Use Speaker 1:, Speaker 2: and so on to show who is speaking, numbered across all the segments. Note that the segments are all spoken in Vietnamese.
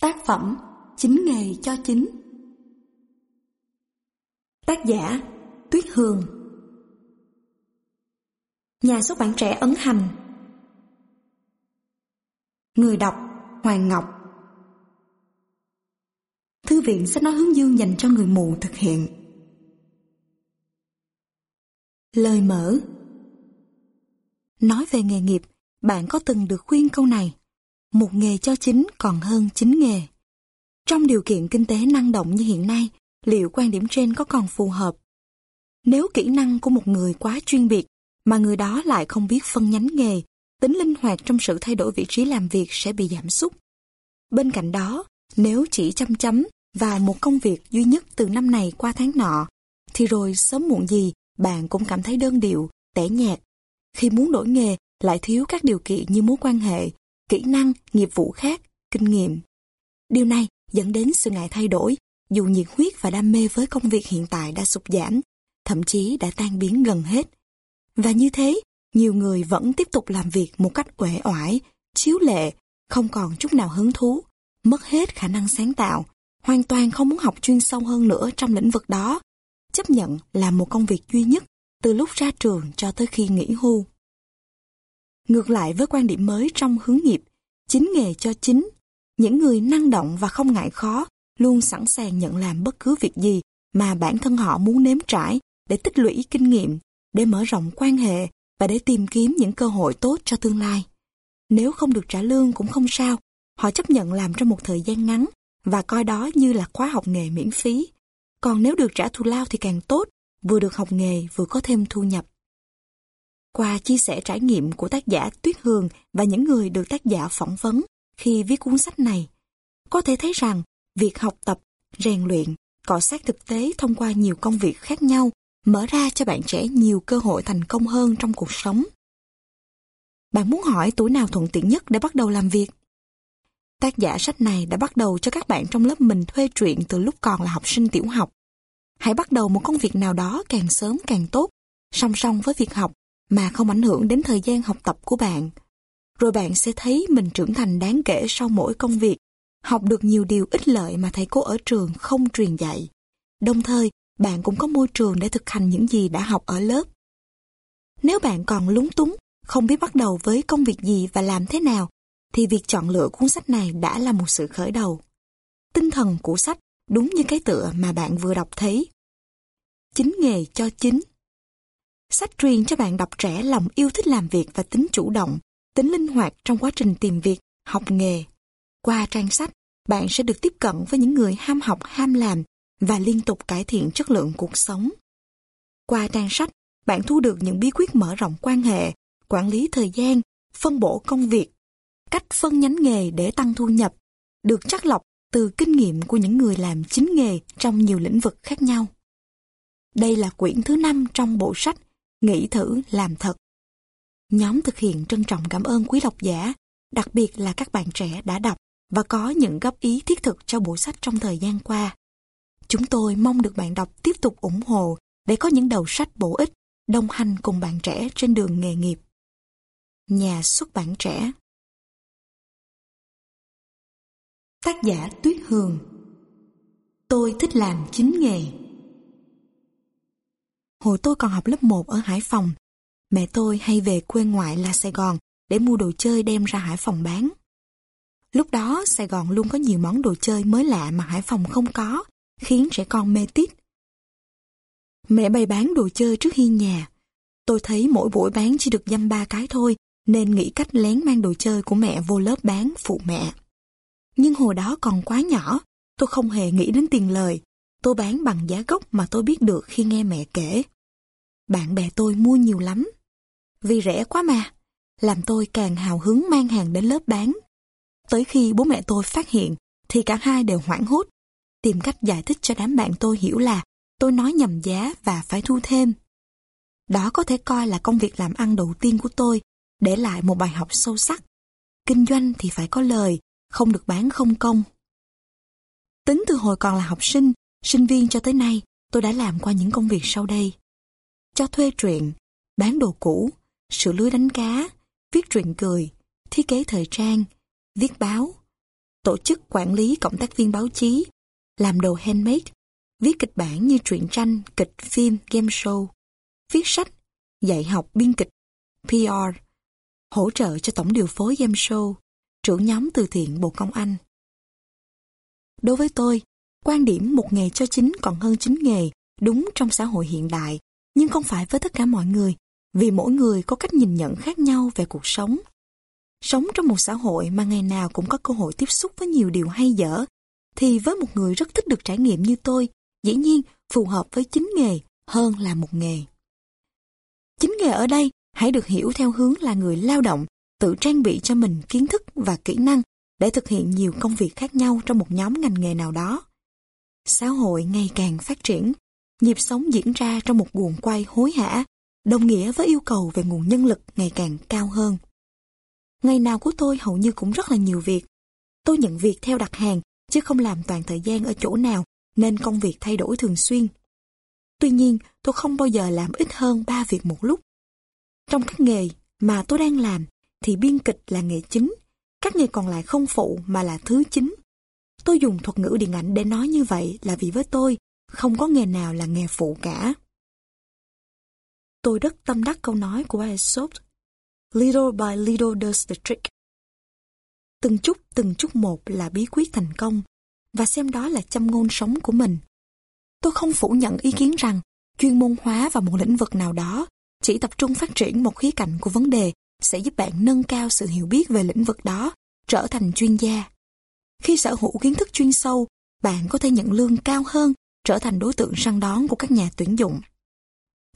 Speaker 1: Tác phẩm Chính nghề cho chính. Tác giả Tuyết Hương Nhà xuất bản trẻ Ấn Hành. Người đọc Hoàng Ngọc. Thư viện sách nói hướng dương dành cho người mù thực hiện. Lời mở. Nói về nghề nghiệp, bạn có từng được khuyên câu này? Một nghề cho chính còn hơn chính nghề. Trong điều kiện kinh tế năng động như hiện nay, liệu quan điểm trên có còn phù hợp? Nếu kỹ năng của một người quá chuyên biệt, mà người đó lại không biết phân nhánh nghề, tính linh hoạt trong sự thay đổi vị trí làm việc sẽ bị giảm sút. Bên cạnh đó, nếu chỉ chăm chấm vào một công việc duy nhất từ năm này qua tháng nọ, thì rồi sớm muộn gì bạn cũng cảm thấy đơn điệu, tẻ nhạt. Khi muốn đổi nghề lại thiếu các điều kiện như mối quan hệ, kỹ năng, nghiệp vụ khác, kinh nghiệm. Điều này dẫn đến sự ngại thay đổi, dù nhiệt huyết và đam mê với công việc hiện tại đã sụt giảm, thậm chí đã tan biến gần hết. Và như thế, nhiều người vẫn tiếp tục làm việc một cách uể oải, chiếu lệ, không còn chút nào hứng thú, mất hết khả năng sáng tạo, hoàn toàn không muốn học chuyên sâu hơn nữa trong lĩnh vực đó, chấp nhận là một công việc duy nhất từ lúc ra trường cho tới khi nghỉ hưu. Ngược lại với quan điểm mới trong hướng nghiệp, chính nghề cho chính, những người năng động và không ngại khó luôn sẵn sàng nhận làm bất cứ việc gì mà bản thân họ muốn nếm trải để tích lũy kinh nghiệm, để mở rộng quan hệ và để tìm kiếm những cơ hội tốt cho tương lai. Nếu không được trả lương cũng không sao, họ chấp nhận làm trong một thời gian ngắn và coi đó như là khóa học nghề miễn phí. Còn nếu được trả thù lao thì càng tốt, vừa được học nghề vừa có thêm thu nhập. Qua chia sẻ trải nghiệm của tác giả Tuyết Hương và những người được tác giả phỏng vấn khi viết cuốn sách này, có thể thấy rằng việc học tập, rèn luyện, cọ sát thực tế thông qua nhiều công việc khác nhau mở ra cho bạn trẻ nhiều cơ hội thành công hơn trong cuộc sống. Bạn muốn hỏi tuổi nào thuận tiện nhất để bắt đầu làm việc? Tác giả sách này đã bắt đầu cho các bạn trong lớp mình thuê truyện từ lúc còn là học sinh tiểu học. Hãy bắt đầu một công việc nào đó càng sớm càng tốt, song song với việc học mà không ảnh hưởng đến thời gian học tập của bạn. Rồi bạn sẽ thấy mình trưởng thành đáng kể sau mỗi công việc, học được nhiều điều ích lợi mà thầy cô ở trường không truyền dạy. Đồng thời, bạn cũng có môi trường để thực hành những gì đã học ở lớp. Nếu bạn còn lúng túng, không biết bắt đầu với công việc gì và làm thế nào, thì việc chọn lựa cuốn sách này đã là một sự khởi đầu. Tinh thần của sách đúng như cái tựa mà bạn vừa đọc thấy. Chính nghề cho chính Sách truyền cho bạn đọc trẻ lòng yêu thích làm việc và tính chủ động, tính linh hoạt trong quá trình tìm việc, học nghề. Qua trang sách, bạn sẽ được tiếp cận với những người ham học ham làm và liên tục cải thiện chất lượng cuộc sống. Qua trang sách, bạn thu được những bí quyết mở rộng quan hệ, quản lý thời gian, phân bổ công việc, cách phân nhánh nghề để tăng thu nhập, được chắc lọc từ kinh nghiệm của những người làm chính nghề trong nhiều lĩnh vực khác nhau. Đây là quyển thứ năm trong bộ sách Nghĩ thử làm thật. Nhóm thực hiện trân trọng cảm ơn quý độc giả, đặc biệt là các bạn trẻ đã đọc và có những góp ý thiết thực cho bộ sách trong thời gian qua. Chúng tôi mong được bạn đọc tiếp tục ủng hộ để có những đầu sách bổ ích đồng hành cùng bạn trẻ trên đường nghề nghiệp. Nhà xuất bản trẻ Tác giả Tuyết Hương Tôi thích làm chính nghề Hồi tôi còn học lớp 1 ở Hải Phòng, mẹ tôi hay về quê ngoại là Sài Gòn để mua đồ chơi đem ra Hải Phòng bán. Lúc đó Sài Gòn luôn có nhiều món đồ chơi mới lạ mà Hải Phòng không có, khiến trẻ con mê tít. Mẹ bày bán đồ chơi trước hiên nhà. Tôi thấy mỗi buổi bán chỉ được dăm ba cái thôi, nên nghĩ cách lén mang đồ chơi của mẹ vô lớp bán phụ mẹ. Nhưng hồi đó còn quá nhỏ, tôi không hề nghĩ đến tiền lời. Tôi bán bằng giá gốc mà tôi biết được khi nghe mẹ kể. Bạn bè tôi mua nhiều lắm. Vì rẻ quá mà, làm tôi càng hào hứng mang hàng đến lớp bán. Tới khi bố mẹ tôi phát hiện, thì cả hai đều hoảng hốt, tìm cách giải thích cho đám bạn tôi hiểu là tôi nói nhầm giá và phải thu thêm. Đó có thể coi là công việc làm ăn đầu tiên của tôi, để lại một bài học sâu sắc. Kinh doanh thì phải có lời, không được bán không công. Tính từ hồi còn là học sinh, sinh viên cho tới nay, tôi đã làm qua những công việc sau đây cho thuê truyện, bán đồ cũ, sửa lưới đánh cá, viết truyện cười, thiết kế thời trang, viết báo. tổ chức quản lý cộng tác viên báo chí, làm đồ handmade, viết kịch bản như truyện tranh, kịch, phim, game show, viết sách, dạy học biên kịch, PR, hỗ trợ cho tổng điều phối game show, trưởng nhóm từ thiện Bộ Công Anh. Đối với tôi, quan điểm một nghề cho chính còn hơn chính nghề đúng trong xã hội hiện đại, nhưng không phải với tất cả mọi người, vì mỗi người có cách nhìn nhận khác nhau về cuộc sống. Sống trong một xã hội mà ngày nào cũng có cơ hội tiếp xúc với nhiều điều hay dở, thì với một người rất thích được trải nghiệm như tôi, dĩ nhiên phù hợp với chính nghề hơn là một nghề. Chính nghề ở đây hãy được hiểu theo hướng là người lao động, tự trang bị cho mình kiến thức và kỹ năng để thực hiện nhiều công việc khác nhau trong một nhóm ngành nghề nào đó. Xã hội ngày càng phát triển, nhịp sống diễn ra trong một guồng quay hối hả, đồng nghĩa với yêu cầu về nguồn nhân lực ngày càng cao hơn. Ngày nào của tôi hầu như cũng rất là nhiều việc. Tôi nhận việc theo đặt hàng, chứ không làm toàn thời gian ở chỗ nào, nên công việc thay đổi thường xuyên. Tuy nhiên, tôi không bao giờ làm ít hơn ba việc một lúc. Trong các nghề mà tôi đang làm, thì biên kịch là nghề chính, các nghề còn lại không phụ mà là thứ chính. Tôi dùng thuật ngữ điện ảnh để nói như vậy là vì với tôi, không có nghề nào là nghề phụ cả. Tôi rất tâm đắc câu nói của Aesop. Little by little does the trick. Từng chút từng chút một là bí quyết thành công, và xem đó là châm ngôn sống của mình. Tôi không phủ nhận ý kiến rằng chuyên môn hóa vào một lĩnh vực nào đó chỉ tập trung phát triển một khía cạnh của vấn đề sẽ giúp bạn nâng cao sự hiểu biết về lĩnh vực đó, trở thành chuyên gia. Khi sở hữu kiến thức chuyên sâu, bạn có thể nhận lương cao hơn, trở thành đối tượng săn đón của các nhà tuyển dụng.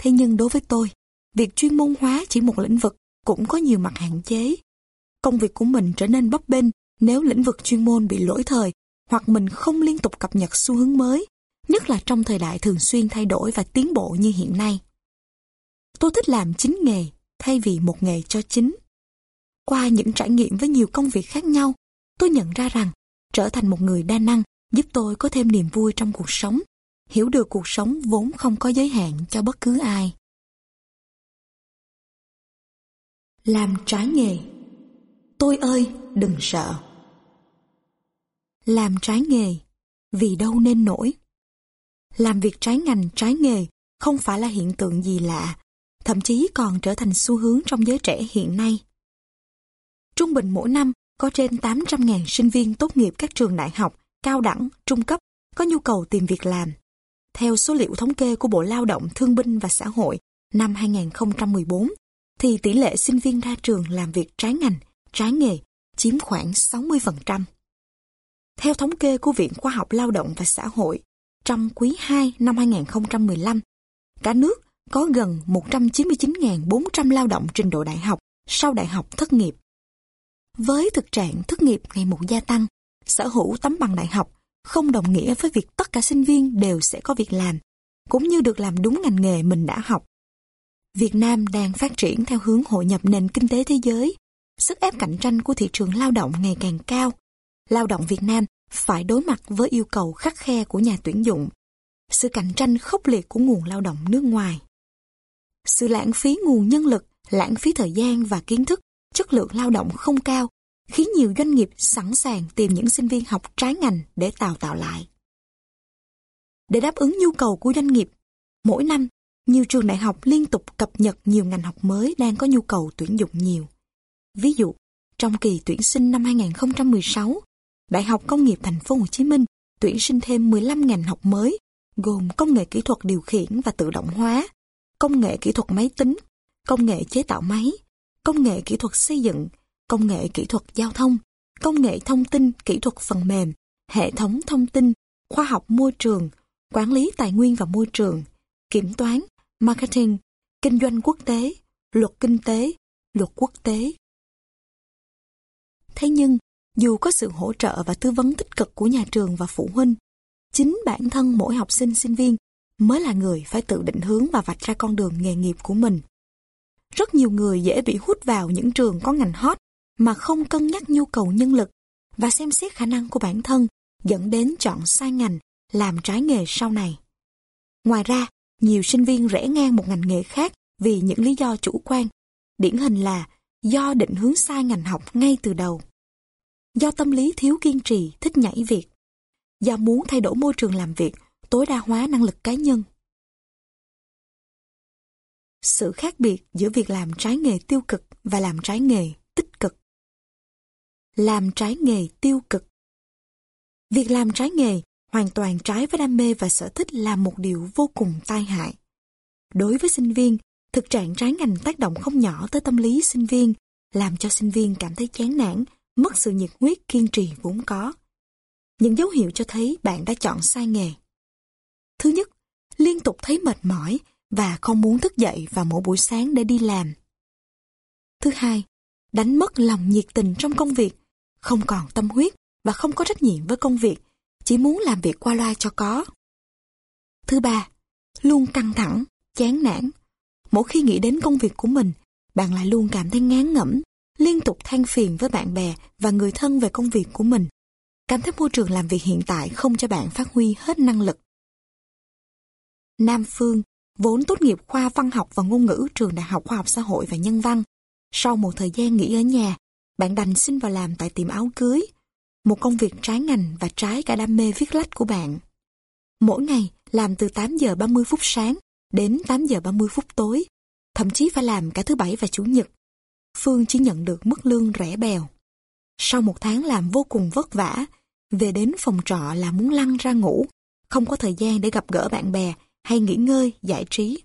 Speaker 1: Thế nhưng đối với tôi, việc chuyên môn hóa chỉ một lĩnh vực cũng có nhiều mặt hạn chế. Công việc của mình trở nên bấp bênh nếu lĩnh vực chuyên môn bị lỗi thời hoặc mình không liên tục cập nhật xu hướng mới, nhất là trong thời đại thường xuyên thay đổi và tiến bộ như hiện nay. Tôi thích làm chính nghề thay vì một nghề cho chính. Qua những trải nghiệm với nhiều công việc khác nhau, tôi nhận ra rằng trở thành một người đa năng giúp tôi có thêm niềm vui trong cuộc sống, hiểu được cuộc sống vốn không có giới hạn cho bất cứ ai. Làm trái nghề Tôi ơi, đừng sợ. Làm trái nghề, vì đâu nên nổi. Làm việc trái ngành, trái nghề không phải là hiện tượng gì lạ, thậm chí còn trở thành xu hướng trong giới trẻ hiện nay. Trung bình mỗi năm có trên 800.000 sinh viên tốt nghiệp các trường đại học, cao đẳng, trung cấp có nhu cầu tìm việc làm. Theo số liệu thống kê của Bộ Lao động, Thương binh và Xã hội năm 2014, thì tỷ lệ sinh viên ra trường làm việc trái ngành, trái nghề chiếm khoảng 60%. Theo thống kê của Viện Khoa học Lao động và Xã hội, trong quý 2 năm 2015, cả nước có gần 199.400 lao động trình độ đại học sau đại học thất nghiệp. Với thực trạng thất nghiệp ngày một gia tăng, sở hữu tấm bằng đại học không đồng nghĩa với việc tất cả sinh viên đều sẽ có việc làm, cũng như được làm đúng ngành nghề mình đã học. Việt Nam đang phát triển theo hướng hội nhập nền kinh tế thế giới. Sức ép cạnh tranh của thị trường lao động ngày càng cao. Lao động Việt Nam phải đối mặt với yêu cầu khắc khe của nhà tuyển dụng, sự cạnh tranh khốc liệt của nguồn lao động nước ngoài. Sự lãng phí nguồn nhân lực, lãng phí thời gian và kiến thức, chất lượng lao động không cao, khiến nhiều doanh nghiệp sẵn sàng tìm những sinh viên học trái ngành để đào tạo lại. Để đáp ứng nhu cầu của doanh nghiệp, mỗi năm, nhiều trường đại học liên tục cập nhật nhiều ngành học mới đang có nhu cầu tuyển dụng nhiều. Ví dụ, trong kỳ tuyển sinh năm 2016, Đại học Công nghiệp Thành phố Hồ Chí Minh tuyển sinh thêm 15 ngành học mới, gồm công nghệ kỹ thuật điều khiển và tự động hóa, công nghệ kỹ thuật máy tính, công nghệ chế tạo máy, công nghệ kỹ thuật xây dựng, công nghệ kỹ thuật giao thông, công nghệ thông tin, kỹ thuật phần mềm, hệ thống thông tin, khoa học môi trường, quản lý tài nguyên và môi trường, kiểm toán, marketing, kinh doanh quốc tế, luật kinh tế, luật quốc tế. Thế nhưng, dù có sự hỗ trợ và tư vấn tích cực của nhà trường và phụ huynh, chính bản thân mỗi học sinh sinh viên mới là người phải tự định hướng và vạch ra con đường nghề nghiệp của mình. Rất nhiều người dễ bị hút vào những trường có ngành hot mà không cân nhắc nhu cầu nhân lực và xem xét khả năng của bản thân dẫn đến chọn sai ngành, làm trái nghề sau này. Ngoài ra, nhiều sinh viên rẽ ngang một ngành nghề khác vì những lý do chủ quan. Điển hình là do định hướng sai ngành học ngay từ đầu. do tâm lý thiếu kiên trì, thích nhảy việc, do muốn thay đổi môi trường làm việc, tối đa hóa năng lực cá nhân. Sự khác biệt giữa việc làm trái nghề tiêu cực và làm trái nghề tích cực. Làm trái nghề tiêu cực Việc làm trái nghề hoàn toàn trái với đam mê và sở thích là một điều vô cùng tai hại. Đối với sinh viên, thực trạng trái ngành tác động không nhỏ tới tâm lý sinh viên, làm cho sinh viên cảm thấy chán nản, mất sự nhiệt huyết kiên trì vốn có. Những dấu hiệu cho thấy bạn đã chọn sai nghề. Thứ nhất, liên tục thấy mệt mỏi và không muốn thức dậy vào mỗi buổi sáng để đi làm. Thứ hai, đánh mất lòng nhiệt tình trong công việc, không còn tâm huyết và không có trách nhiệm với công việc, chỉ muốn làm việc qua loa cho có. Thứ ba, luôn căng thẳng, chán nản. Mỗi khi nghĩ đến công việc của mình, bạn lại luôn cảm thấy ngán ngẩm, liên tục than phiền với bạn bè và người thân về công việc của mình. Cảm thấy môi trường làm việc hiện tại không cho bạn phát huy hết năng lực. Nam Phương, vốn tốt nghiệp khoa văn học và ngôn ngữ trường Đại học Khoa học Xã hội và Nhân văn. Sau một thời gian nghỉ ở nhà, bạn đành xin vào làm tại tiệm áo cưới, một công việc trái ngành và trái cả đam mê viết lách của bạn. Mỗi ngày làm từ 8 giờ 30 phút sáng đến 8 giờ 30 phút tối, thậm chí phải làm cả thứ bảy và chủ nhật. Phương chỉ nhận được mức lương rẻ bèo. Sau một tháng làm vô cùng vất vả, về đến phòng trọ là muốn lăn ra ngủ, không có thời gian để gặp gỡ bạn bè hay nghỉ ngơi, giải trí.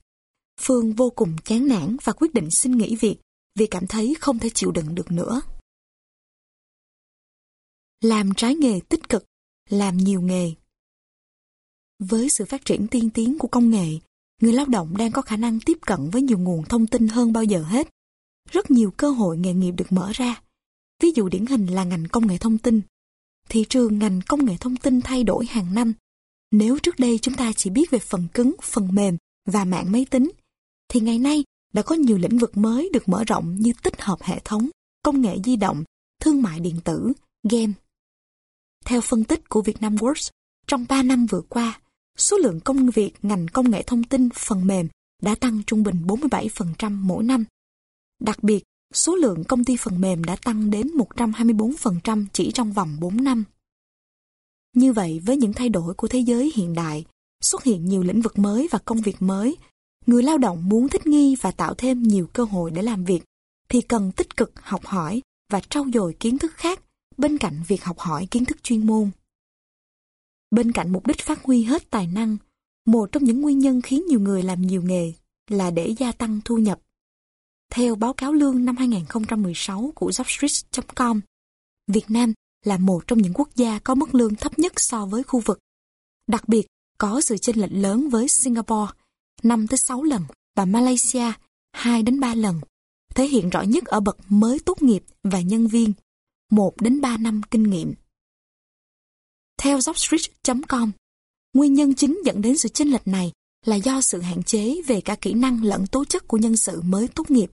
Speaker 1: Phương vô cùng chán nản và quyết định xin nghỉ việc vì cảm thấy không thể chịu đựng được nữa. Làm trái nghề tích cực, làm nhiều nghề. Với sự phát triển tiên tiến của công nghệ, người lao động đang có khả năng tiếp cận với nhiều nguồn thông tin hơn bao giờ hết. Rất nhiều cơ hội nghề nghiệp được mở ra. Ví dụ điển hình là ngành công nghệ thông tin. Thị trường ngành công nghệ thông tin thay đổi hàng năm. Nếu trước đây chúng ta chỉ biết về phần cứng, phần mềm và mạng máy tính, thì ngày nay đã có nhiều lĩnh vực mới được mở rộng như tích hợp hệ thống, công nghệ di động, thương mại điện tử, game. Theo phân tích của Vietnam Works, trong 3 năm vừa qua, số lượng công việc ngành công nghệ thông tin phần mềm đã tăng trung bình 47% mỗi năm. Đặc biệt, số lượng công ty phần mềm đã tăng đến 124% chỉ trong vòng 4 năm. Như vậy, với những thay đổi của thế giới hiện đại, xuất hiện nhiều lĩnh vực mới và công việc mới, người lao động muốn thích nghi và tạo thêm nhiều cơ hội để làm việc, thì cần tích cực học hỏi và trau dồi kiến thức khác bên cạnh việc học hỏi kiến thức chuyên môn. Bên cạnh mục đích phát huy hết tài năng, một trong những nguyên nhân khiến nhiều người làm nhiều nghề là để gia tăng thu nhập. Theo báo cáo lương năm 2016 của Jobstreet.com, Việt Nam là một trong những quốc gia có mức lương thấp nhất so với khu vực. Đặc biệt, có sự chênh lệch lớn với Singapore, 5 tới 6 lần và Malaysia 2 đến 3 lần, thể hiện rõ nhất ở bậc mới tốt nghiệp và nhân viên, 1 đến 3 năm kinh nghiệm. Theo Jobstreet.com, nguyên nhân chính dẫn đến sự chênh lệch này là do sự hạn chế về cả kỹ năng lẫn tố chất của nhân sự mới tốt nghiệp.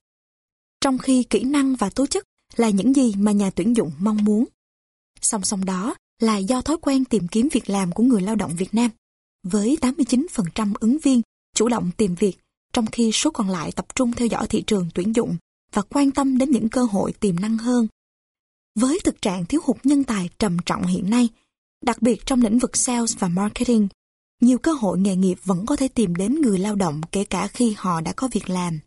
Speaker 1: Trong khi kỹ năng và tố chất là những gì mà nhà tuyển dụng mong muốn. Song song đó là do thói quen tìm kiếm việc làm của người lao động Việt Nam, với 89% ứng viên chủ động tìm việc, trong khi số còn lại tập trung theo dõi thị trường tuyển dụng và quan tâm đến những cơ hội tiềm năng hơn. Với thực trạng thiếu hụt nhân tài trầm trọng hiện nay, Đặc biệt trong lĩnh vực sales và marketing, nhiều cơ hội nghề nghiệp vẫn có thể tìm đến người lao động kể cả khi họ đã có việc làm.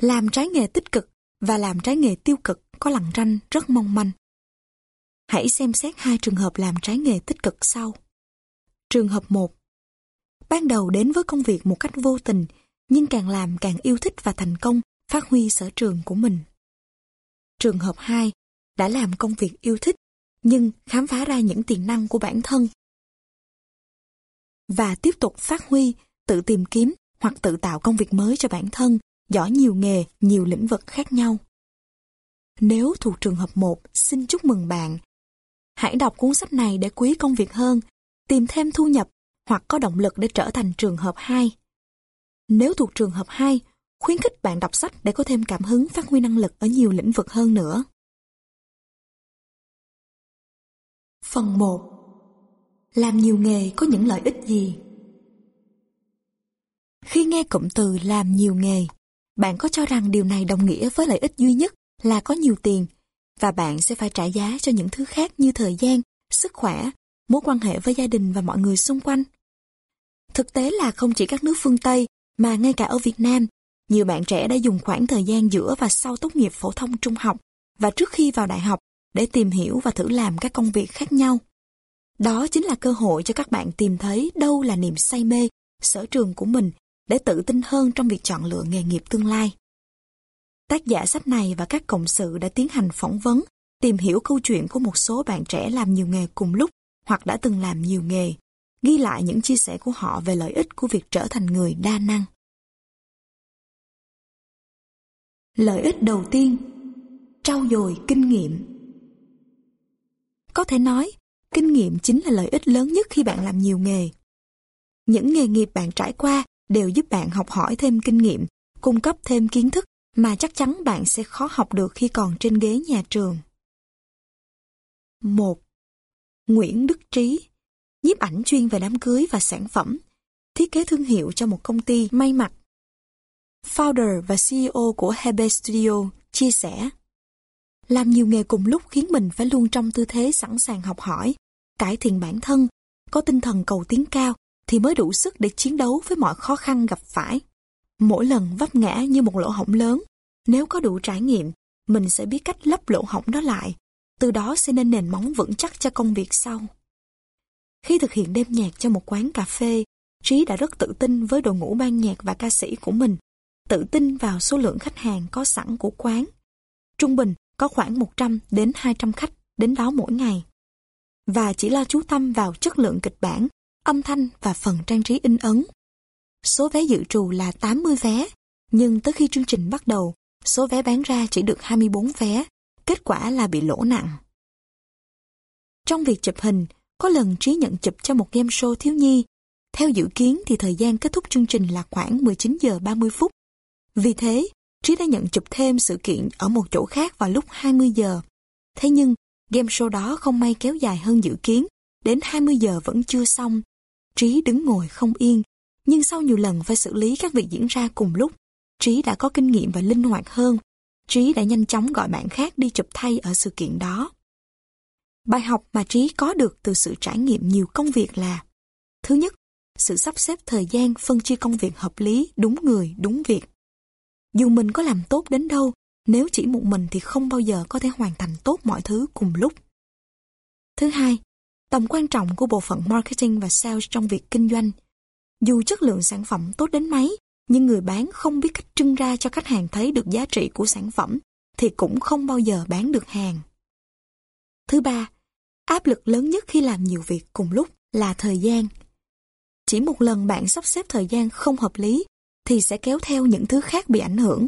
Speaker 1: Làm trái nghề tích cực và làm trái nghề tiêu cực có lằn ranh rất mong manh. Hãy xem xét hai trường hợp làm trái nghề tích cực sau. Trường hợp 1 Ban đầu đến với công việc một cách vô tình, nhưng càng làm càng yêu thích và thành công, phát huy sở trường của mình. Trường hợp 2 Đã làm công việc yêu thích nhưng khám phá ra những tiềm năng của bản thân. Và tiếp tục phát huy, tự tìm kiếm hoặc tự tạo công việc mới cho bản thân, giỏi nhiều nghề, nhiều lĩnh vực khác nhau. Nếu thuộc trường hợp 1, xin chúc mừng bạn. Hãy đọc cuốn sách này để quý công việc hơn, tìm thêm thu nhập hoặc có động lực để trở thành trường hợp 2. Nếu thuộc trường hợp 2, khuyến khích bạn đọc sách để có thêm cảm hứng phát huy năng lực ở nhiều lĩnh vực hơn nữa. Phần 1 Làm nhiều nghề có những lợi ích gì? Khi nghe cụm từ làm nhiều nghề, bạn có cho rằng điều này đồng nghĩa với lợi ích duy nhất là có nhiều tiền, và bạn sẽ phải trả giá cho những thứ khác như thời gian, sức khỏe, mối quan hệ với gia đình và mọi người xung quanh. Thực tế là không chỉ các nước phương Tây, mà ngay cả ở Việt Nam, nhiều bạn trẻ đã dùng khoảng thời gian giữa và sau tốt nghiệp phổ thông trung học và trước khi vào đại học để tìm hiểu và thử làm các công việc khác nhau. Đó chính là cơ hội cho các bạn tìm thấy đâu là niềm say mê, sở trường của mình để tự tin hơn trong việc chọn lựa nghề nghiệp tương lai. Tác giả sách này và các cộng sự đã tiến hành phỏng vấn, tìm hiểu câu chuyện của một số bạn trẻ làm nhiều nghề cùng lúc hoặc đã từng làm nhiều nghề, ghi lại những chia sẻ của họ về lợi ích của việc trở thành người đa năng. Lợi ích đầu tiên Trau dồi kinh nghiệm Có thể nói, kinh nghiệm chính là lợi ích lớn nhất khi bạn làm nhiều nghề. Những nghề nghiệp bạn trải qua đều giúp bạn học hỏi thêm kinh nghiệm, cung cấp thêm kiến thức mà chắc chắn bạn sẽ khó học được khi còn trên ghế nhà trường. 1. Nguyễn Đức Trí nhiếp ảnh chuyên về đám cưới và sản phẩm, thiết kế thương hiệu cho một công ty may mặc. Founder và CEO của Hebe Studio chia sẻ Làm nhiều nghề cùng lúc khiến mình phải luôn trong tư thế sẵn sàng học hỏi, cải thiện bản thân, có tinh thần cầu tiến cao thì mới đủ sức để chiến đấu với mọi khó khăn gặp phải. Mỗi lần vấp ngã như một lỗ hổng lớn, nếu có đủ trải nghiệm, mình sẽ biết cách lấp lỗ hổng đó lại, từ đó sẽ nên nền móng vững chắc cho công việc sau. Khi thực hiện đêm nhạc cho một quán cà phê, Trí đã rất tự tin với đội ngũ ban nhạc và ca sĩ của mình, tự tin vào số lượng khách hàng có sẵn của quán. Trung bình có khoảng 100 đến 200 khách đến đó mỗi ngày. Và chỉ lo chú tâm vào chất lượng kịch bản, âm thanh và phần trang trí in ấn. Số vé dự trù là 80 vé, nhưng tới khi chương trình bắt đầu, số vé bán ra chỉ được 24 vé, kết quả là bị lỗ nặng. Trong việc chụp hình, có lần Trí nhận chụp cho một game show thiếu nhi. Theo dự kiến thì thời gian kết thúc chương trình là khoảng 19 giờ 30 phút. Vì thế, Trí đã nhận chụp thêm sự kiện ở một chỗ khác vào lúc 20 giờ. Thế nhưng, game show đó không may kéo dài hơn dự kiến, đến 20 giờ vẫn chưa xong. Trí đứng ngồi không yên, nhưng sau nhiều lần phải xử lý các việc diễn ra cùng lúc, Trí đã có kinh nghiệm và linh hoạt hơn. Trí đã nhanh chóng gọi bạn khác đi chụp thay ở sự kiện đó. Bài học mà Trí có được từ sự trải nghiệm nhiều công việc là Thứ nhất, sự sắp xếp thời gian phân chia công việc hợp lý, đúng người, đúng việc. Dù mình có làm tốt đến đâu, nếu chỉ một mình thì không bao giờ có thể hoàn thành tốt mọi thứ cùng lúc. Thứ hai, tầm quan trọng của bộ phận marketing và sales trong việc kinh doanh. Dù chất lượng sản phẩm tốt đến mấy, nhưng người bán không biết cách trưng ra cho khách hàng thấy được giá trị của sản phẩm, thì cũng không bao giờ bán được hàng. Thứ ba, áp lực lớn nhất khi làm nhiều việc cùng lúc là thời gian. Chỉ một lần bạn sắp xếp thời gian không hợp lý thì sẽ kéo theo những thứ khác bị ảnh hưởng.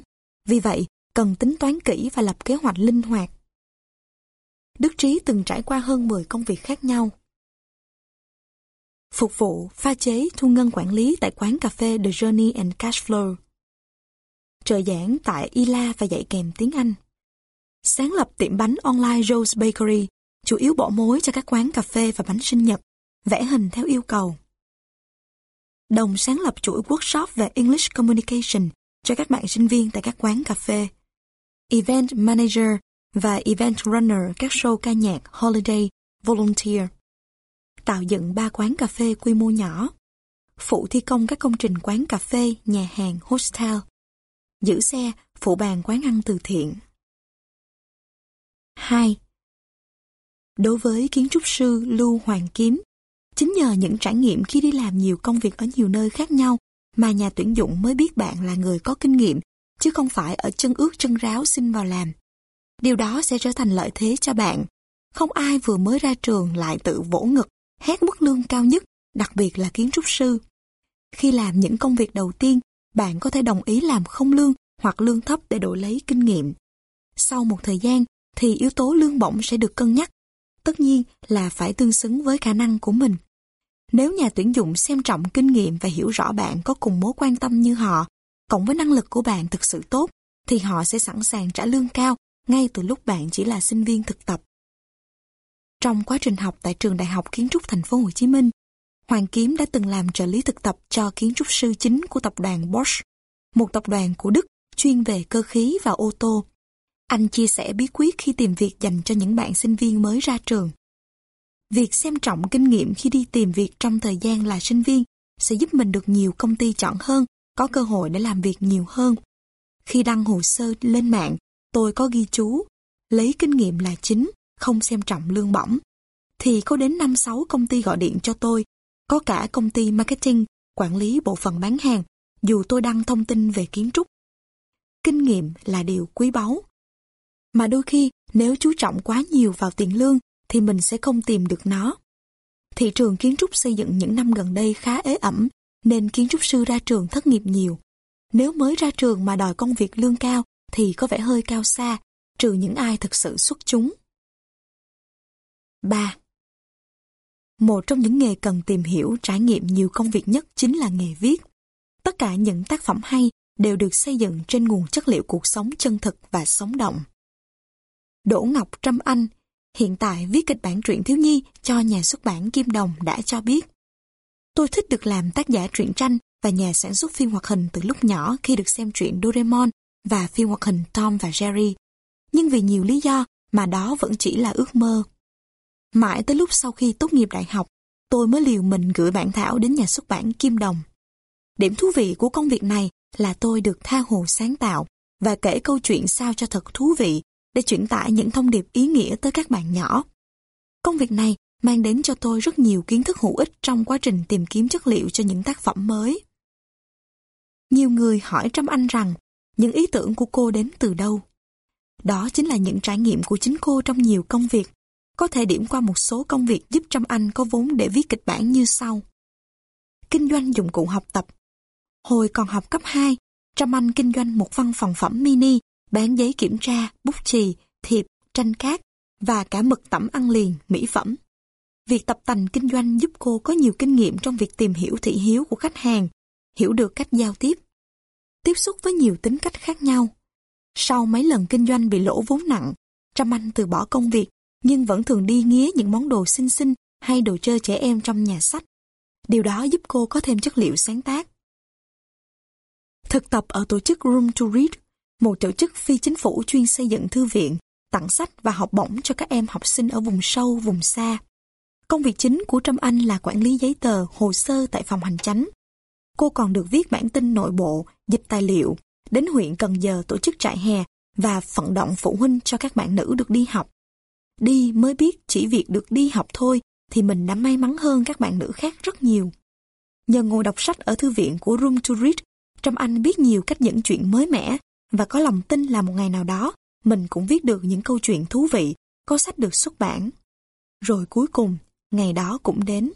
Speaker 1: Vì vậy, cần tính toán kỹ và lập kế hoạch linh hoạt. Đức Trí từng trải qua hơn 10 công việc khác nhau. Phục vụ, pha chế, thu ngân quản lý tại quán cà phê The Journey and Cashflow. Trợ giảng tại ILA và dạy kèm tiếng Anh. Sáng lập tiệm bánh online Joe's Bakery, chủ yếu bỏ mối cho các quán cà phê và bánh sinh nhật, vẽ hình theo yêu cầu. Đồng sáng lập chuỗi workshop về English Communication cho các bạn sinh viên tại các quán cà phê. Event Manager và Event Runner các show ca nhạc Holiday, Volunteer. Tạo dựng ba quán cà phê quy mô nhỏ. Phụ thi công các công trình quán cà phê, nhà hàng, hostel. Giữ xe, phụ bàn quán ăn từ thiện. 2. Đối với kiến trúc sư Lưu Hoàng Kiếm, chính nhờ những trải nghiệm khi đi làm nhiều công việc ở nhiều nơi khác nhau mà nhà tuyển dụng mới biết bạn là người có kinh nghiệm, chứ không phải ở chân ướt chân ráo xin vào làm. Điều đó sẽ trở thành lợi thế cho bạn. Không ai vừa mới ra trường lại tự vỗ ngực, hét mức lương cao nhất, đặc biệt là kiến trúc sư. Khi làm những công việc đầu tiên, bạn có thể đồng ý làm không lương hoặc lương thấp để đổi lấy kinh nghiệm. Sau một thời gian, thì yếu tố lương bổng sẽ được cân nhắc. Tất nhiên là phải tương xứng với khả năng của mình. Nếu nhà tuyển dụng xem trọng kinh nghiệm và hiểu rõ bạn có cùng mối quan tâm như họ, cộng với năng lực của bạn thực sự tốt, thì họ sẽ sẵn sàng trả lương cao ngay từ lúc bạn chỉ là sinh viên thực tập. Trong quá trình học tại trường Đại học Kiến trúc Thành phố Hồ Chí Minh, Hoàng Kiếm đã từng làm trợ lý thực tập cho kiến trúc sư chính của tập đoàn Bosch, một tập đoàn của Đức chuyên về cơ khí và ô tô Anh chia sẻ bí quyết khi tìm việc dành cho những bạn sinh viên mới ra trường. Việc xem trọng kinh nghiệm khi đi tìm việc trong thời gian là sinh viên sẽ giúp mình được nhiều công ty chọn hơn, có cơ hội để làm việc nhiều hơn. Khi đăng hồ sơ lên mạng, tôi có ghi chú, lấy kinh nghiệm là chính, không xem trọng lương bổng. Thì có đến 5-6 công ty gọi điện cho tôi, có cả công ty marketing, quản lý bộ phận bán hàng, dù tôi đăng thông tin về kiến trúc. Kinh nghiệm là điều quý báu. Mà đôi khi, nếu chú trọng quá nhiều vào tiền lương, thì mình sẽ không tìm được nó. Thị trường kiến trúc xây dựng những năm gần đây khá ế ẩm, nên kiến trúc sư ra trường thất nghiệp nhiều. Nếu mới ra trường mà đòi công việc lương cao thì có vẻ hơi cao xa, trừ những ai thực sự xuất chúng. 3. Một trong những nghề cần tìm hiểu, trải nghiệm nhiều công việc nhất chính là nghề viết. Tất cả những tác phẩm hay đều được xây dựng trên nguồn chất liệu cuộc sống chân thực và sống động. Đỗ Ngọc Trâm Anh hiện tại viết kịch bản truyện thiếu nhi cho nhà xuất bản Kim Đồng đã cho biết. Tôi thích được làm tác giả truyện tranh và nhà sản xuất phim hoạt hình từ lúc nhỏ khi được xem truyện Doraemon và phim hoạt hình Tom và Jerry. Nhưng vì nhiều lý do mà đó vẫn chỉ là ước mơ. Mãi tới lúc sau khi tốt nghiệp đại học, tôi mới liều mình gửi bản thảo đến nhà xuất bản Kim Đồng. Điểm thú vị của công việc này là tôi được tha hồ sáng tạo và kể câu chuyện sao cho thật thú vị để chuyển tải những thông điệp ý nghĩa tới các bạn nhỏ. Công việc này mang đến cho tôi rất nhiều kiến thức hữu ích trong quá trình tìm kiếm chất liệu cho những tác phẩm mới. Nhiều người hỏi Trâm Anh rằng những ý tưởng của cô đến từ đâu. Đó chính là những trải nghiệm của chính cô trong nhiều công việc. Có thể điểm qua một số công việc giúp Trâm Anh có vốn để viết kịch bản như sau. Kinh doanh dụng cụ học tập. Hồi còn học cấp 2, Trâm Anh kinh doanh một văn phòng phẩm mini bán giấy kiểm tra, bút chì, thiệp, tranh cát và cả mực tẩm ăn liền, mỹ phẩm. Việc tập tành kinh doanh giúp cô có nhiều kinh nghiệm trong việc tìm hiểu thị hiếu của khách hàng, hiểu được cách giao tiếp, tiếp xúc với nhiều tính cách khác nhau. Sau mấy lần kinh doanh bị lỗ vốn nặng, Trâm Anh từ bỏ công việc nhưng vẫn thường đi nghía những món đồ xinh xinh hay đồ chơi trẻ em trong nhà sách. Điều đó giúp cô có thêm chất liệu sáng tác. Thực tập ở tổ chức Room to Read một tổ chức phi chính phủ chuyên xây dựng thư viện, tặng sách và học bổng cho các em học sinh ở vùng sâu, vùng xa. Công việc chính của Trâm Anh là quản lý giấy tờ, hồ sơ tại phòng hành chánh. Cô còn được viết bản tin nội bộ, dịch tài liệu, đến huyện Cần Giờ tổ chức trại hè và vận động phụ huynh cho các bạn nữ được đi học. Đi mới biết chỉ việc được đi học thôi thì mình đã may mắn hơn các bạn nữ khác rất nhiều. Nhờ ngồi đọc sách ở thư viện của Room to Read, Trâm Anh biết nhiều cách dẫn chuyện mới mẻ và có lòng tin là một ngày nào đó mình cũng viết được những câu chuyện thú vị, có sách được xuất bản. Rồi cuối cùng, ngày đó cũng đến.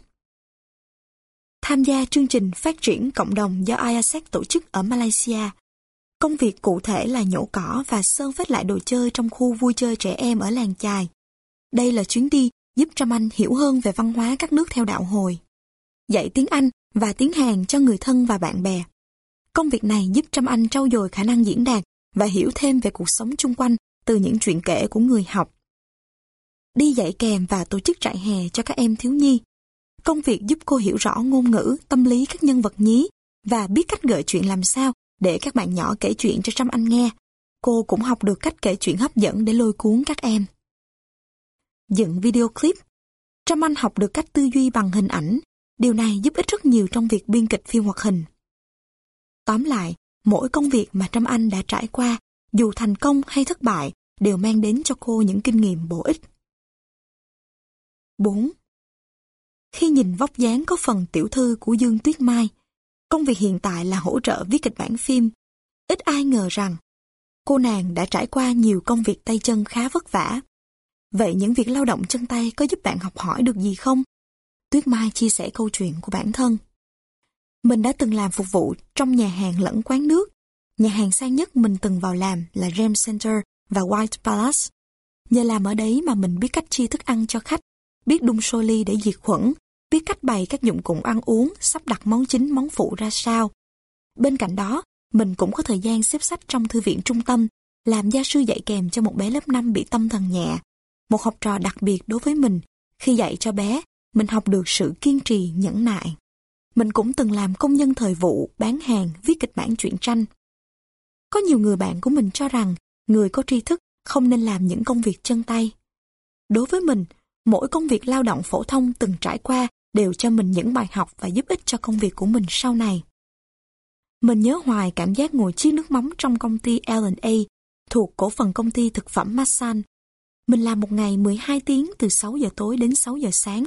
Speaker 1: Tham gia chương trình phát triển cộng đồng do IASEC tổ chức ở Malaysia. Công việc cụ thể là nhổ cỏ và sơn vết lại đồ chơi trong khu vui chơi trẻ em ở làng chài. Đây là chuyến đi giúp Trâm Anh hiểu hơn về văn hóa các nước theo đạo hồi. Dạy tiếng Anh và tiếng Hàn cho người thân và bạn bè. Công việc này giúp Trâm Anh trau dồi khả năng diễn đạt và hiểu thêm về cuộc sống chung quanh từ những chuyện kể của người học. Đi dạy kèm và tổ chức trại hè cho các em thiếu nhi. Công việc giúp cô hiểu rõ ngôn ngữ, tâm lý các nhân vật nhí và biết cách gợi chuyện làm sao để các bạn nhỏ kể chuyện cho Trâm Anh nghe. Cô cũng học được cách kể chuyện hấp dẫn để lôi cuốn các em. Dựng video clip Trâm Anh học được cách tư duy bằng hình ảnh. Điều này giúp ích rất nhiều trong việc biên kịch phim hoạt hình. Tóm lại, mỗi công việc mà Trâm Anh đã trải qua, dù thành công hay thất bại, đều mang đến cho cô những kinh nghiệm bổ ích. 4. Khi nhìn vóc dáng có phần tiểu thư của Dương Tuyết Mai, công việc hiện tại là hỗ trợ viết kịch bản phim. Ít ai ngờ rằng, cô nàng đã trải qua nhiều công việc tay chân khá vất vả. Vậy những việc lao động chân tay có giúp bạn học hỏi được gì không? Tuyết Mai chia sẻ câu chuyện của bản thân. Mình đã từng làm phục vụ trong nhà hàng lẫn quán nước. Nhà hàng sang nhất mình từng vào làm là ram Center và White Palace. Nhờ làm ở đấy mà mình biết cách chia thức ăn cho khách, biết đun sôi ly để diệt khuẩn, biết cách bày các dụng cụ ăn uống, sắp đặt món chính món phụ ra sao. Bên cạnh đó, mình cũng có thời gian xếp sách trong thư viện trung tâm, làm gia sư dạy kèm cho một bé lớp 5 bị tâm thần nhẹ. Một học trò đặc biệt đối với mình, khi dạy cho bé, mình học được sự kiên trì, nhẫn nại. Mình cũng từng làm công nhân thời vụ, bán hàng, viết kịch bản truyện tranh. Có nhiều người bạn của mình cho rằng người có tri thức không nên làm những công việc chân tay. Đối với mình, mỗi công việc lao động phổ thông từng trải qua đều cho mình những bài học và giúp ích cho công việc của mình sau này. Mình nhớ hoài cảm giác ngồi chiếc nước mắm trong công ty L&A thuộc cổ phần công ty thực phẩm Massan. Mình làm một ngày 12 tiếng từ 6 giờ tối đến 6 giờ sáng.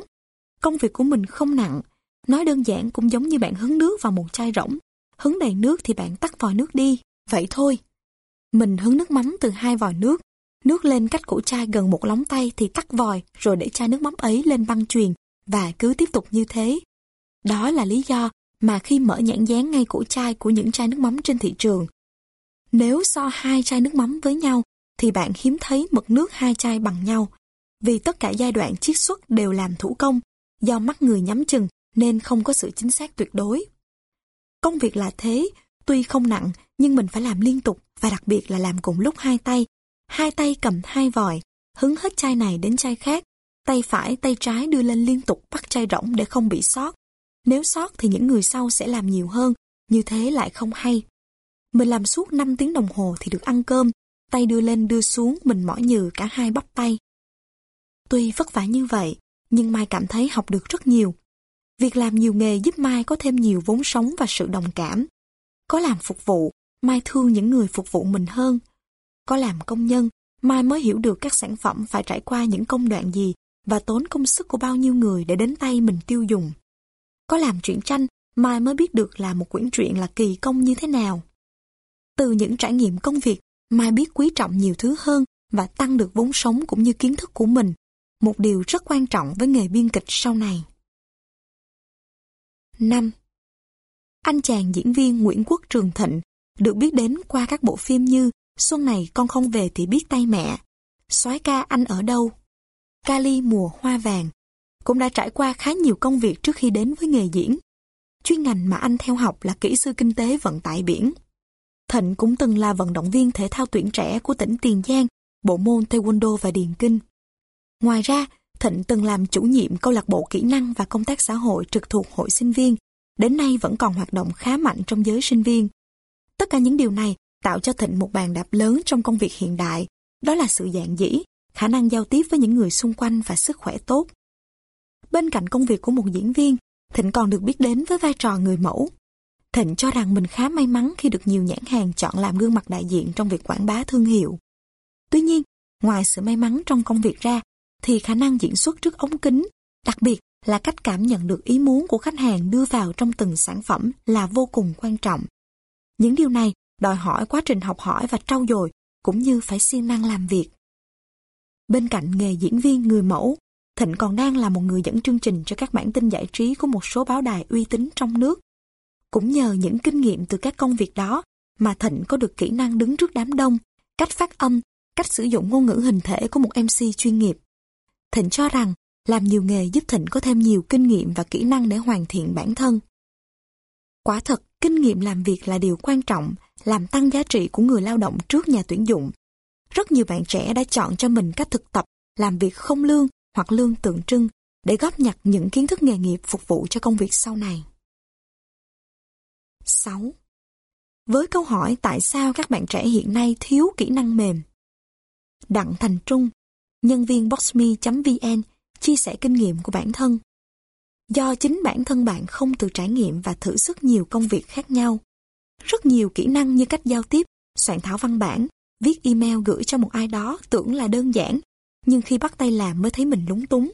Speaker 1: Công việc của mình không nặng, nói đơn giản cũng giống như bạn hứng nước vào một chai rỗng. Hứng đầy nước thì bạn tắt vòi nước đi, vậy thôi. Mình hứng nước mắm từ hai vòi nước, nước lên cách cổ chai gần một lóng tay thì tắt vòi rồi để chai nước mắm ấy lên băng truyền và cứ tiếp tục như thế. Đó là lý do mà khi mở nhãn dán ngay cổ chai của những chai nước mắm trên thị trường, nếu so hai chai nước mắm với nhau thì bạn hiếm thấy mực nước hai chai bằng nhau, vì tất cả giai đoạn chiết xuất đều làm thủ công, do mắt người nhắm chừng nên không có sự chính xác tuyệt đối. Công việc là thế, tuy không nặng nhưng mình phải làm liên tục và đặc biệt là làm cùng lúc hai tay. Hai tay cầm hai vòi, hứng hết chai này đến chai khác, tay phải tay trái đưa lên liên tục bắt chai rỗng để không bị sót. Nếu sót thì những người sau sẽ làm nhiều hơn, như thế lại không hay. Mình làm suốt 5 tiếng đồng hồ thì được ăn cơm, tay đưa lên đưa xuống mình mỏi nhừ cả hai bắp tay. Tuy vất vả như vậy, nhưng Mai cảm thấy học được rất nhiều. Việc làm nhiều nghề giúp Mai có thêm nhiều vốn sống và sự đồng cảm. Có làm phục vụ, Mai thương những người phục vụ mình hơn. Có làm công nhân, Mai mới hiểu được các sản phẩm phải trải qua những công đoạn gì và tốn công sức của bao nhiêu người để đến tay mình tiêu dùng. Có làm truyện tranh, Mai mới biết được là một quyển truyện là kỳ công như thế nào. Từ những trải nghiệm công việc, Mai biết quý trọng nhiều thứ hơn và tăng được vốn sống cũng như kiến thức của mình, một điều rất quan trọng với nghề biên kịch sau này. 5. Anh chàng diễn viên Nguyễn Quốc Trường Thịnh được biết đến qua các bộ phim như Xuân này con không về thì biết tay mẹ, soái ca anh ở đâu, Kali mùa hoa vàng, cũng đã trải qua khá nhiều công việc trước khi đến với nghề diễn. Chuyên ngành mà anh theo học là kỹ sư kinh tế vận tải biển. Thịnh cũng từng là vận động viên thể thao tuyển trẻ của tỉnh Tiền Giang, bộ môn Taekwondo và Điền Kinh. Ngoài ra, Thịnh từng làm chủ nhiệm câu lạc bộ kỹ năng và công tác xã hội trực thuộc hội sinh viên, đến nay vẫn còn hoạt động khá mạnh trong giới sinh viên. Tất cả những điều này tạo cho Thịnh một bàn đạp lớn trong công việc hiện đại, đó là sự dạng dĩ, khả năng giao tiếp với những người xung quanh và sức khỏe tốt. Bên cạnh công việc của một diễn viên, Thịnh còn được biết đến với vai trò người mẫu. Thịnh cho rằng mình khá may mắn khi được nhiều nhãn hàng chọn làm gương mặt đại diện trong việc quảng bá thương hiệu. Tuy nhiên, ngoài sự may mắn trong công việc ra, thì khả năng diễn xuất trước ống kính, đặc biệt là cách cảm nhận được ý muốn của khách hàng đưa vào trong từng sản phẩm là vô cùng quan trọng. Những điều này đòi hỏi quá trình học hỏi và trau dồi, cũng như phải siêng năng làm việc. Bên cạnh nghề diễn viên người mẫu, Thịnh còn đang là một người dẫn chương trình cho các bản tin giải trí của một số báo đài uy tín trong nước. Cũng nhờ những kinh nghiệm từ các công việc đó mà Thịnh có được kỹ năng đứng trước đám đông, cách phát âm, cách sử dụng ngôn ngữ hình thể của một MC chuyên nghiệp. Thịnh cho rằng làm nhiều nghề giúp Thịnh có thêm nhiều kinh nghiệm và kỹ năng để hoàn thiện bản thân. Quả thật, kinh nghiệm làm việc là điều quan trọng, làm tăng giá trị của người lao động trước nhà tuyển dụng. Rất nhiều bạn trẻ đã chọn cho mình cách thực tập, làm việc không lương hoặc lương tượng trưng để góp nhặt những kiến thức nghề nghiệp phục vụ cho công việc sau này. 6. Với câu hỏi tại sao các bạn trẻ hiện nay thiếu kỹ năng mềm? Đặng Thành Trung, nhân viên boxme.vn chia sẻ kinh nghiệm của bản thân. Do chính bản thân bạn không tự trải nghiệm và thử sức nhiều công việc khác nhau. Rất nhiều kỹ năng như cách giao tiếp, soạn thảo văn bản, viết email gửi cho một ai đó tưởng là đơn giản, nhưng khi bắt tay làm mới thấy mình lúng túng.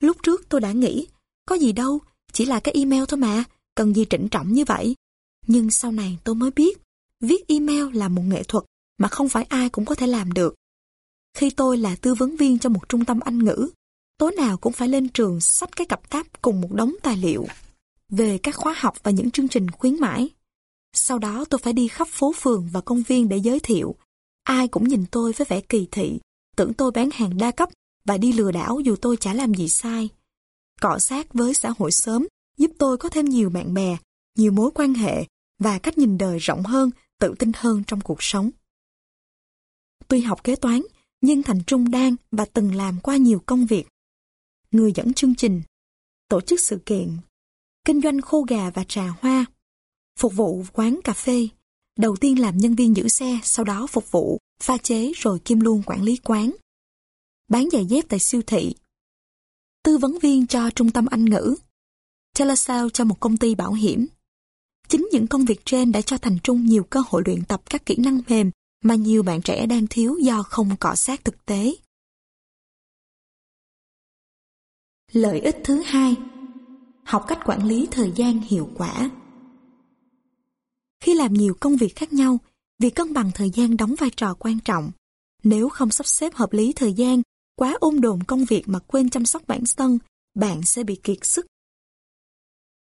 Speaker 1: Lúc trước tôi đã nghĩ, có gì đâu, chỉ là cái email thôi mà, cần gì trịnh trọng như vậy. Nhưng sau này tôi mới biết, viết email là một nghệ thuật mà không phải ai cũng có thể làm được. Khi tôi là tư vấn viên cho một trung tâm Anh ngữ, tối nào cũng phải lên trường sách cái cặp táp cùng một đống tài liệu về các khóa học và những chương trình khuyến mãi. Sau đó tôi phải đi khắp phố phường và công viên để giới thiệu. Ai cũng nhìn tôi với vẻ kỳ thị, tưởng tôi bán hàng đa cấp và đi lừa đảo dù tôi chả làm gì sai. Cọ sát với xã hội sớm giúp tôi có thêm nhiều bạn bè, nhiều mối quan hệ và cách nhìn đời rộng hơn, tự tin hơn trong cuộc sống. Tuy học kế toán, nhưng Thành Trung đang và từng làm qua nhiều công việc. Người dẫn chương trình, tổ chức sự kiện, kinh doanh khô gà và trà hoa, phục vụ quán cà phê, Đầu tiên làm nhân viên giữ xe, sau đó phục vụ, pha chế rồi kim luôn quản lý quán. Bán giày dép tại siêu thị. Tư vấn viên cho trung tâm Anh ngữ. Telesale cho một công ty bảo hiểm. Chính những công việc trên đã cho Thành Trung nhiều cơ hội luyện tập các kỹ năng mềm mà nhiều bạn trẻ đang thiếu do không cọ sát thực tế. Lợi ích thứ hai Học cách quản lý thời gian hiệu quả Khi làm nhiều công việc khác nhau, việc cân bằng thời gian đóng vai trò quan trọng. Nếu không sắp xếp hợp lý thời gian, quá ôm đồn công việc mà quên chăm sóc bản thân, bạn sẽ bị kiệt sức.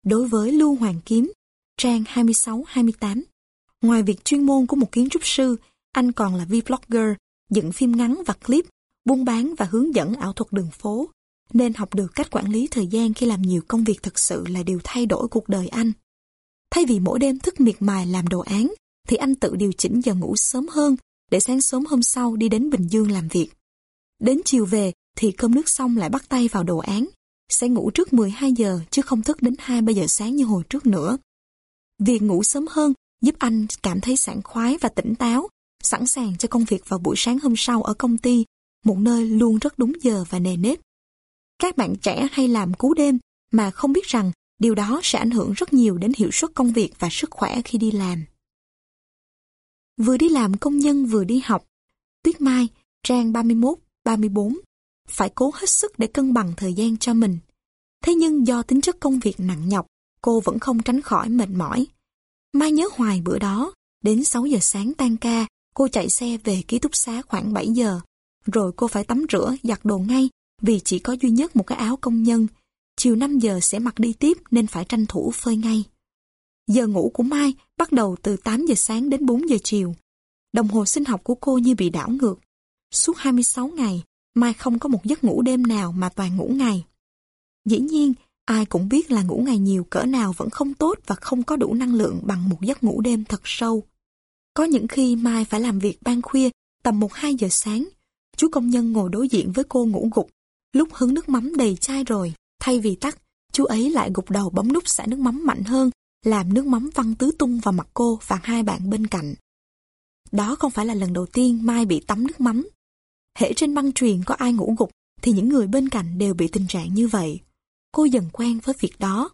Speaker 1: Đối với Lưu Hoàng Kiếm, trang 26-28, ngoài việc chuyên môn của một kiến trúc sư, anh còn là vlogger, dựng phim ngắn và clip, buôn bán và hướng dẫn ảo thuật đường phố, nên học được cách quản lý thời gian khi làm nhiều công việc thực sự là điều thay đổi cuộc đời anh. Thay vì mỗi đêm thức miệt mài làm đồ án, thì anh tự điều chỉnh giờ ngủ sớm hơn để sáng sớm hôm sau đi đến Bình Dương làm việc. Đến chiều về thì cơm nước xong lại bắt tay vào đồ án. Sẽ ngủ trước 12 giờ chứ không thức đến 2-3 giờ sáng như hồi trước nữa. Việc ngủ sớm hơn giúp anh cảm thấy sảng khoái và tỉnh táo, sẵn sàng cho công việc vào buổi sáng hôm sau ở công ty, một nơi luôn rất đúng giờ và nề nếp. Các bạn trẻ hay làm cú đêm mà không biết rằng điều đó sẽ ảnh hưởng rất nhiều đến hiệu suất công việc và sức khỏe khi đi làm. Vừa đi làm công nhân vừa đi học, Tuyết Mai, trang 31, 34, phải cố hết sức để cân bằng thời gian cho mình. Thế nhưng do tính chất công việc nặng nhọc, cô vẫn không tránh khỏi mệt mỏi. Mai nhớ hoài bữa đó, đến 6 giờ sáng tan ca, cô chạy xe về ký túc xá khoảng 7 giờ. Rồi cô phải tắm rửa, giặt đồ ngay vì chỉ có duy nhất một cái áo công nhân. Chiều 5 giờ sẽ mặc đi tiếp nên phải tranh thủ phơi ngay. Giờ ngủ của Mai bắt đầu từ 8 giờ sáng đến 4 giờ chiều. Đồng hồ sinh học của cô như bị đảo ngược. Suốt 26 ngày, Mai không có một giấc ngủ đêm nào mà toàn ngủ ngày. Dĩ nhiên, ai cũng biết là ngủ ngày nhiều cỡ nào vẫn không tốt và không có đủ năng lượng bằng một giấc ngủ đêm thật sâu. Có những khi Mai phải làm việc ban khuya tầm 1-2 giờ sáng. Chú công nhân ngồi đối diện với cô ngủ gục. Lúc hứng nước mắm đầy chai rồi, thay vì tắt, chú ấy lại gục đầu bấm nút xả nước mắm mạnh hơn, làm nước mắm văng tứ tung vào mặt cô và hai bạn bên cạnh. Đó không phải là lần đầu tiên Mai bị tắm nước mắm. Hễ trên băng truyền có ai ngủ gục thì những người bên cạnh đều bị tình trạng như vậy. Cô dần quen với việc đó.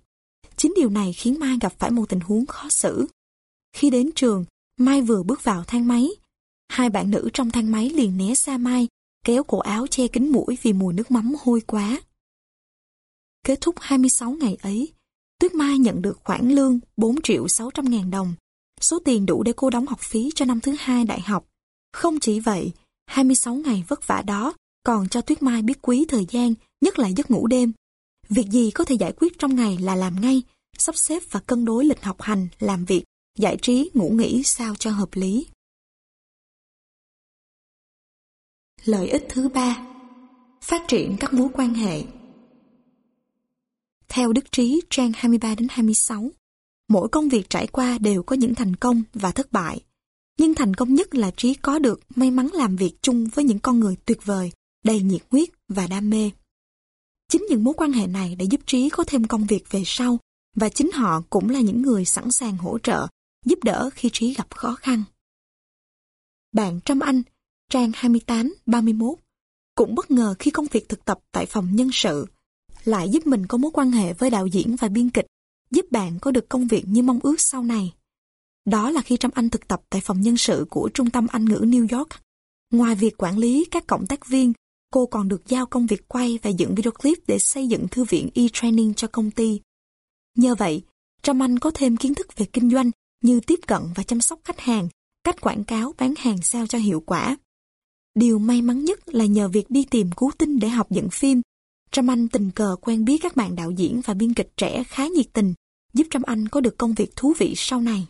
Speaker 1: Chính điều này khiến Mai gặp phải một tình huống khó xử. Khi đến trường, Mai vừa bước vào thang máy. Hai bạn nữ trong thang máy liền né xa Mai, kéo cổ áo che kín mũi vì mùi nước mắm hôi quá. Kết thúc 26 ngày ấy, Tuyết Mai nhận được khoản lương 4 triệu 600 ngàn đồng, số tiền đủ để cô đóng học phí cho năm thứ hai đại học. Không chỉ vậy, 26 ngày vất vả đó còn cho Tuyết Mai biết quý thời gian, nhất là giấc ngủ đêm. Việc gì có thể giải quyết trong ngày là làm ngay, sắp xếp và cân đối lịch học hành, làm việc, giải trí, ngủ nghỉ sao cho hợp lý. Lợi ích thứ ba Phát triển các mối quan hệ Theo Đức Trí trang 23 đến 26, mỗi công việc trải qua đều có những thành công và thất bại. Nhưng thành công nhất là Trí có được may mắn làm việc chung với những con người tuyệt vời, đầy nhiệt huyết và đam mê. Chính những mối quan hệ này đã giúp Trí có thêm công việc về sau và chính họ cũng là những người sẵn sàng hỗ trợ, giúp đỡ khi Trí gặp khó khăn. Bạn Trâm Anh, trang 28-31, cũng bất ngờ khi công việc thực tập tại phòng nhân sự lại giúp mình có mối quan hệ với đạo diễn và biên kịch, giúp bạn có được công việc như mong ước sau này. Đó là khi Trâm Anh thực tập tại phòng nhân sự của Trung tâm Anh ngữ New York. Ngoài việc quản lý các cộng tác viên, cô còn được giao công việc quay và dựng video clip để xây dựng thư viện e-training cho công ty. Nhờ vậy, Trâm Anh có thêm kiến thức về kinh doanh như tiếp cận và chăm sóc khách hàng, cách quảng cáo bán hàng sao cho hiệu quả. Điều may mắn nhất là nhờ việc đi tìm cứu tinh để học dựng phim, Trâm Anh tình cờ quen biết các bạn đạo diễn và biên kịch trẻ khá nhiệt tình, giúp Trâm Anh có được công việc thú vị sau này.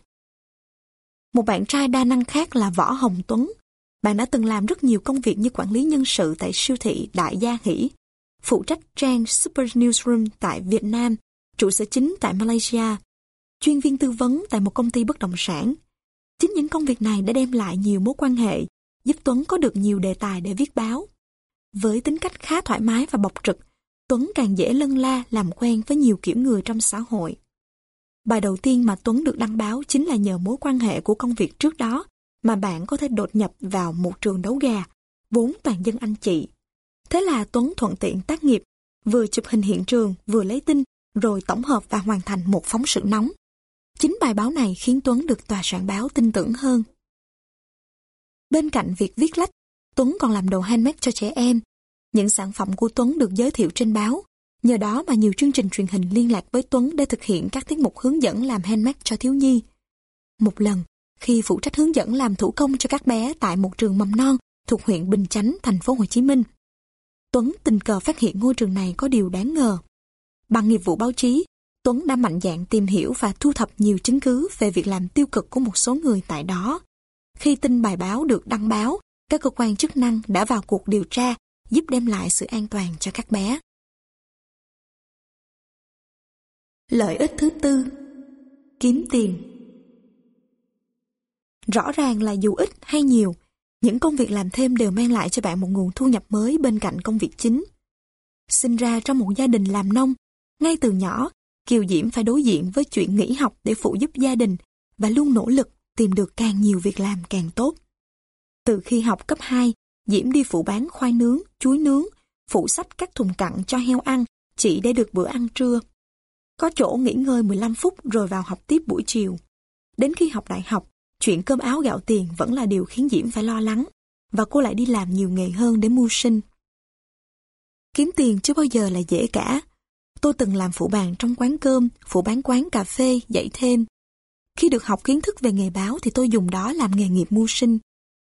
Speaker 1: Một bạn trai đa năng khác là Võ Hồng Tuấn. Bạn đã từng làm rất nhiều công việc như quản lý nhân sự tại siêu thị Đại Gia Hỷ, phụ trách trang Super Newsroom tại Việt Nam, trụ sở chính tại Malaysia, chuyên viên tư vấn tại một công ty bất động sản. Chính những công việc này đã đem lại nhiều mối quan hệ, giúp Tuấn có được nhiều đề tài để viết báo. Với tính cách khá thoải mái và bộc trực, Tuấn càng dễ lân la làm quen với nhiều kiểu người trong xã hội. Bài đầu tiên mà Tuấn được đăng báo chính là nhờ mối quan hệ của công việc trước đó mà bạn có thể đột nhập vào một trường đấu gà, vốn toàn dân anh chị. Thế là Tuấn thuận tiện tác nghiệp, vừa chụp hình hiện trường, vừa lấy tin, rồi tổng hợp và hoàn thành một phóng sự nóng. Chính bài báo này khiến Tuấn được tòa soạn báo tin tưởng hơn. Bên cạnh việc viết lách, Tuấn còn làm đồ handmade cho trẻ em. Những sản phẩm của Tuấn được giới thiệu trên báo. Nhờ đó mà nhiều chương trình truyền hình liên lạc với Tuấn để thực hiện các tiết mục hướng dẫn làm handmade cho thiếu nhi. Một lần, khi phụ trách hướng dẫn làm thủ công cho các bé tại một trường mầm non thuộc huyện Bình Chánh, thành phố Hồ Chí Minh, Tuấn tình cờ phát hiện ngôi trường này có điều đáng ngờ. Bằng nghiệp vụ báo chí, Tuấn đã mạnh dạn tìm hiểu và thu thập nhiều chứng cứ về việc làm tiêu cực của một số người tại đó. Khi tin bài báo được đăng báo, các cơ quan chức năng đã vào cuộc điều tra, giúp đem lại sự an toàn cho các bé. Lợi ích thứ tư Kiếm tiền Rõ ràng là dù ít hay nhiều, những công việc làm thêm đều mang lại cho bạn một nguồn thu nhập mới bên cạnh công việc chính. Sinh ra trong một gia đình làm nông, ngay từ nhỏ, Kiều Diễm phải đối diện với chuyện nghỉ học để phụ giúp gia đình và luôn nỗ lực tìm được càng nhiều việc làm càng tốt. Từ khi học cấp 2, Diễm đi phụ bán khoai nướng, chuối nướng, phụ sách các thùng cặn cho heo ăn, chỉ để được bữa ăn trưa. Có chỗ nghỉ ngơi 15 phút rồi vào học tiếp buổi chiều. Đến khi học đại học, chuyện cơm áo gạo tiền vẫn là điều khiến Diễm phải lo lắng, và cô lại đi làm nhiều nghề hơn để mưu sinh. Kiếm tiền chưa bao giờ là dễ cả. Tôi từng làm phụ bàn trong quán cơm, phụ bán quán cà phê, dạy thêm. Khi được học kiến thức về nghề báo thì tôi dùng đó làm nghề nghiệp mưu sinh.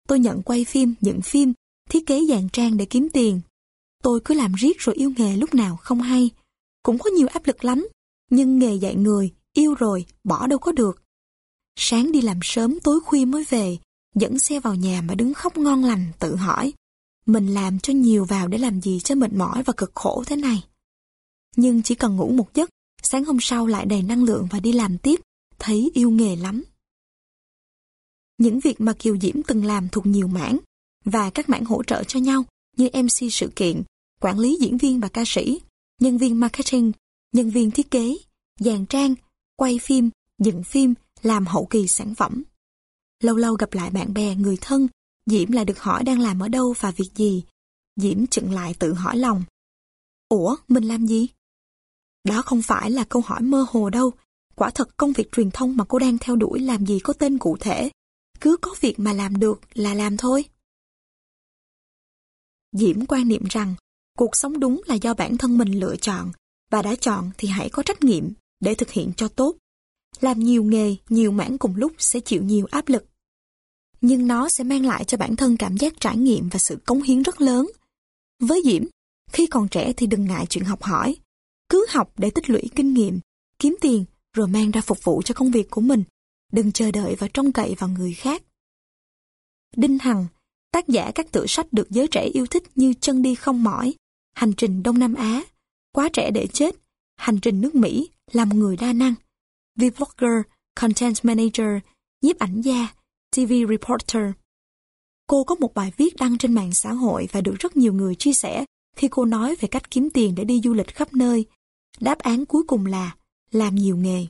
Speaker 1: Tôi nhận quay phim, nhận phim, thiết kế dàn trang để kiếm tiền. Tôi cứ làm riết rồi yêu nghề lúc nào không hay. Cũng có nhiều áp lực lắm, nhưng nghề dạy người, yêu rồi, bỏ đâu có được. Sáng đi làm sớm tối khuya mới về, dẫn xe vào nhà mà đứng khóc ngon lành tự hỏi. Mình làm cho nhiều vào để làm gì cho mệt mỏi và cực khổ thế này. Nhưng chỉ cần ngủ một giấc, sáng hôm sau lại đầy năng lượng và đi làm tiếp, thấy yêu nghề lắm. Những việc mà Kiều Diễm từng làm thuộc nhiều mảng, và các mảng hỗ trợ cho nhau như MC sự kiện, quản lý diễn viên và ca sĩ, nhân viên marketing, nhân viên thiết kế, dàn trang, quay phim, dựng phim, làm hậu kỳ sản phẩm. Lâu lâu gặp lại bạn bè, người thân, Diễm lại được hỏi đang làm ở đâu và việc gì. Diễm chừng lại tự hỏi lòng. Ủa, mình làm gì? Đó không phải là câu hỏi mơ hồ đâu. Quả thật công việc truyền thông mà cô đang theo đuổi làm gì có tên cụ thể. Cứ có việc mà làm được là làm thôi. Diễm quan niệm rằng cuộc sống đúng là do bản thân mình lựa chọn và đã chọn thì hãy có trách nhiệm để thực hiện cho tốt. Làm nhiều nghề, nhiều mảng cùng lúc sẽ chịu nhiều áp lực. Nhưng nó sẽ mang lại cho bản thân cảm giác trải nghiệm và sự cống hiến rất lớn. Với Diễm, khi còn trẻ thì đừng ngại chuyện học hỏi. Cứ học để tích lũy kinh nghiệm, kiếm tiền rồi mang ra phục vụ cho công việc của mình. Đừng chờ đợi và trông cậy vào người khác. Đinh Hằng, tác giả các tựa sách được giới trẻ yêu thích như Chân đi không mỏi, Hành trình Đông Nam Á, Quá trẻ để chết, Hành trình nước Mỹ làm người đa năng. Vlogger, Content Manager, nhiếp ảnh gia, TV Reporter. Cô có một bài viết đăng trên mạng xã hội và được rất nhiều người chia sẻ khi cô nói về cách kiếm tiền để đi du lịch khắp nơi. Đáp án cuối cùng là làm nhiều nghề.